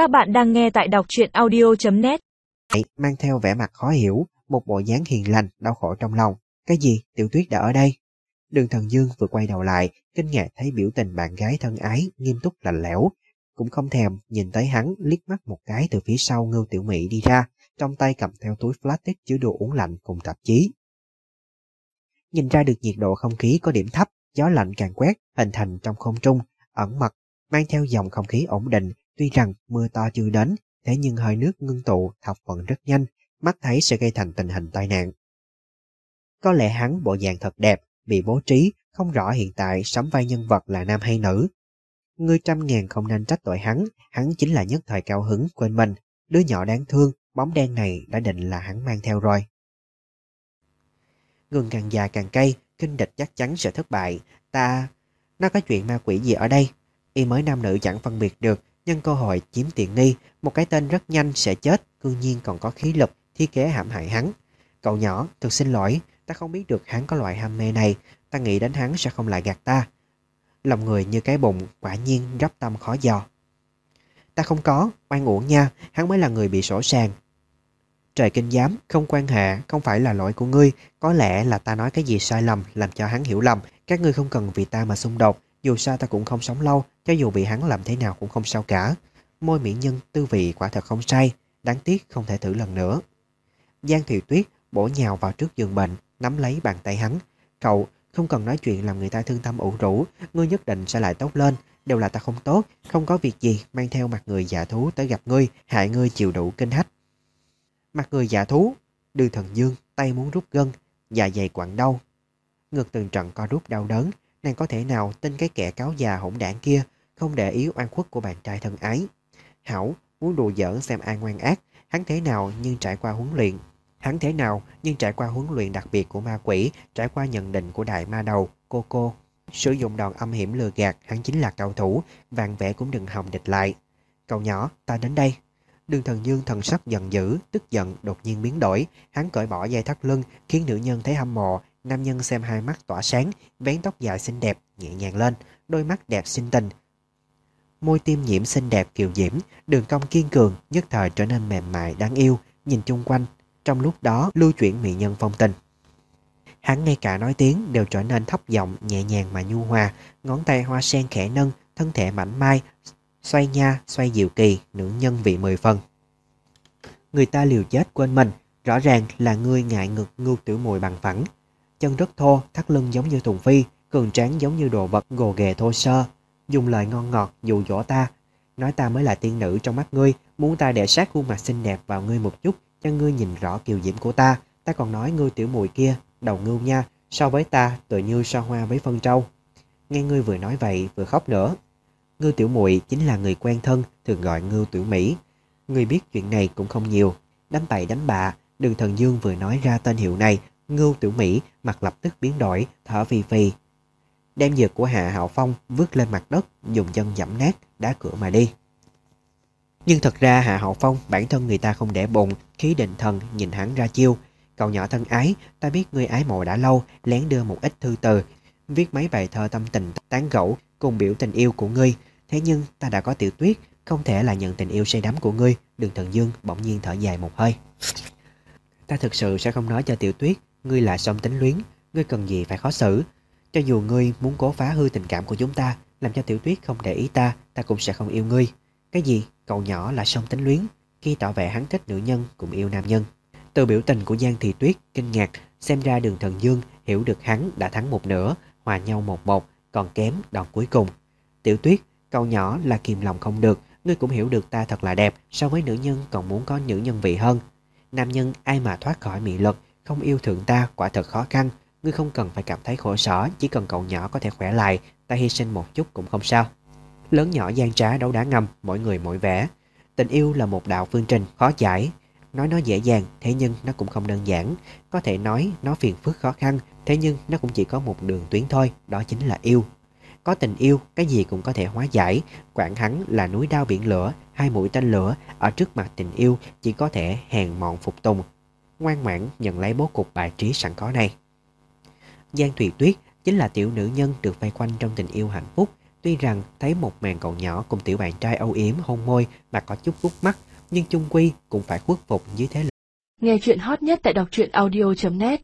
Các bạn đang nghe tại đọc truyện audio.net Mang theo vẻ mặt khó hiểu, một bộ dáng hiền lành, đau khổ trong lòng. Cái gì? Tiểu tuyết đã ở đây. Đường thần dương vừa quay đầu lại, kinh ngạc thấy biểu tình bạn gái thân ái, nghiêm túc lạnh lẽo. Cũng không thèm, nhìn tới hắn, liếc mắt một cái từ phía sau ngưu tiểu mỹ đi ra, trong tay cầm theo túi plastic chứa đồ uống lạnh cùng tạp chí. Nhìn ra được nhiệt độ không khí có điểm thấp, gió lạnh càng quét, hình thành trong không trung, ẩn mật, mang theo dòng không khí ổn định, tuy rằng mưa to chưa đến, thế nhưng hơi nước ngưng tụ thập phần rất nhanh, mắt thấy sẽ gây thành tình hình tai nạn. Có lẽ hắn bộ dạng thật đẹp, bị bố trí, không rõ hiện tại sắm vai nhân vật là nam hay nữ. Ngươi trăm ngàn không nên trách tội hắn, hắn chính là nhất thời cao hứng quên mình, đứa nhỏ đáng thương, bóng đen này đã định là hắn mang theo rồi. Gừng càng già càng cay, kinh địch chắc chắn sẽ thất bại. Ta... Nó có chuyện ma quỷ gì ở đây? Y mới nam nữ chẳng phân biệt được, nhân cơ hội chiếm tiện nghi, một cái tên rất nhanh sẽ chết, cư nhiên còn có khí lực, thi kế hãm hại hắn. Cậu nhỏ, thực xin lỗi, ta không biết được hắn có loại ham mê này, ta nghĩ đến hắn sẽ không lại gạt ta. Lòng người như cái bụng, quả nhiên rắp tâm khó dò. Ta không có, oan uổng nha, hắn mới là người bị sổ sàng, Trời kinh giám, không quan hệ, không phải là lỗi của ngươi, có lẽ là ta nói cái gì sai lầm làm cho hắn hiểu lầm, các ngươi không cần vì ta mà xung đột, dù sao ta cũng không sống lâu, cho dù bị hắn làm thế nào cũng không sao cả. Môi miệng nhân tư vị quả thật không sai, đáng tiếc không thể thử lần nữa. Giang Thiệu Tuyết bổ nhào vào trước giường bệnh, nắm lấy bàn tay hắn. Cậu, không cần nói chuyện làm người ta thương tâm ủ rũ, ngươi nhất định sẽ lại tốt lên, đều là ta không tốt, không có việc gì mang theo mặt người giả thú tới gặp ngươi, hại ngươi chịu đủ kinh hách. Mặt người giả thú, đưa thần dương, tay muốn rút gân, dạ dày quặn đau. Ngực từng trận co rút đau đớn, nàng có thể nào tin cái kẻ cáo già hỗn đảng kia không để ý oan khuất của bạn trai thân ái. Hảo, muốn đùa giỡn xem ai ngoan ác, hắn thế nào nhưng trải qua huấn luyện. Hắn thế nào nhưng trải qua huấn luyện đặc biệt của ma quỷ, trải qua nhận định của đại ma đầu, cô cô. Sử dụng đòn âm hiểm lừa gạt, hắn chính là cao thủ, vàng vẽ cũng đừng hòng địch lại. Cậu nhỏ, ta đến đây. Đường thần dương thần sắc giận dữ, tức giận, đột nhiên biến đổi. Hắn cởi bỏ dây thắt lưng, khiến nữ nhân thấy hâm mộ. Nam nhân xem hai mắt tỏa sáng, vén tóc dài xinh đẹp, nhẹ nhàng lên, đôi mắt đẹp xinh tình. Môi tim nhiễm xinh đẹp kiều diễm, đường cong kiên cường, nhất thời trở nên mềm mại, đáng yêu, nhìn chung quanh. Trong lúc đó, lưu chuyển mỹ nhân phong tình. Hắn ngay cả nói tiếng đều trở nên thấp giọng, nhẹ nhàng mà nhu hòa, ngón tay hoa sen khẽ nâng, thân thể mảnh mai, Xoay nha, xoay diệu kỳ, nữ nhân vị mười phần. Người ta liều chết quên mình, rõ ràng là ngươi ngại ngực ngưu tiểu mùi bằng phẳng. Chân rất thô, thắt lưng giống như thùng phi, cường tráng giống như đồ vật gồ ghề thô sơ. Dùng lời ngon ngọt dụ dỗ ta, nói ta mới là tiên nữ trong mắt ngươi, muốn ta để sát khuôn mặt xinh đẹp vào ngươi một chút, cho ngươi nhìn rõ kiều diễm của ta. Ta còn nói ngươi tiểu mùi kia, đầu ngưu nha, so với ta tự như so hoa với phân trâu. Nghe ngươi vừa nói vậy vừa khóc nữa. Ngư Tiểu Muội chính là người quen thân, thường gọi Ngư Tiểu Mỹ. Người biết chuyện này cũng không nhiều. Đánh bậy đánh bạ, đường thần dương vừa nói ra tên hiệu này, Ngưu Tiểu Mỹ mặt lập tức biến đổi, thở phì phì. Đem dược của Hạ Hạo Phong vứt lên mặt đất, dùng chân dẫm nát, đá cửa mà đi. Nhưng thật ra Hạ Hậu Phong bản thân người ta không để bụng, khí định thần nhìn hắn ra chiêu. Cậu nhỏ thân ái, ta biết ngươi ái mộ đã lâu, lén đưa một ít thư từ, viết mấy bài thơ tâm tình tán gẫu cùng biểu tình yêu của ngươi, Thế nhưng ta đã có tiểu tuyết Không thể là nhận tình yêu say đắm của ngươi Đường thần dương bỗng nhiên thở dài một hơi Ta thực sự sẽ không nói cho tiểu tuyết, Ngươi là song tính luyến, Ngươi cần gì phải khó xử. Cho dù ngươi muốn cố phá hư tình cảm của chúng ta, Làm cho tiểu tuyết không để ý ta Ta cũng sẽ không yêu ngươi. Cái gì? Cậu nhỏ là song tính luyến, Khi tỏ vẻ hắn thích nữ nhân cũng yêu nam nhân. Từ biểu tình của Giang Thị Tuyết, kinh ngạc, Xem ra đường thần dương hiểu được hắn đã thắng một nửa, Hòa nhau một một Còn kém đòn cuối cùng. Tiểu tuyết, Cậu nhỏ là kìm lòng không được, Ngươi cũng hiểu được ta thật là đẹp, So với nữ nhân còn muốn có nữ nhân vị hơn. Nam nhân ai mà thoát khỏi mị lực Không yêu thượng ta quả thật khó khăn. Ngươi không cần phải cảm thấy khổ sở, Chỉ cần cậu nhỏ có thể khỏe lại, Ta hy sinh một chút cũng không sao. Lớn nhỏ gian trá đấu đá ngầm, Mỗi người mỗi vẻ. Tình yêu là một đạo phương trình, khó giải. Nói nó dễ dàng, Thế nhưng nó cũng không đơn giản. Có thể nói, nó phiền phức khó khăn, Thế nhưng nó cũng chỉ có một đường tuyến thôi, Đó chính là yêu có tình yêu, cái gì cũng có thể hóa giải. Quảng hắn là núi đao biển lửa, hai mũi tên lửa, ở trước mặt tình yêu chỉ có thể hèn mọn phục tùng. Ngoan ngoãn nhận lấy bố cục bài trí sẵn có này. Giang Thùy Tuyết chính là tiểu nữ nhân được vây quanh trong tình yêu hạnh phúc. Tuy rằng thấy một màn cậu nhỏ cùng tiểu bạn trai âu yếm hôn môi mà có chút gút mắt, nhưng chung quy cũng phải khuất phục dưới thế lực. Nghe chuyện hot nhất tại đọc truyện audio.net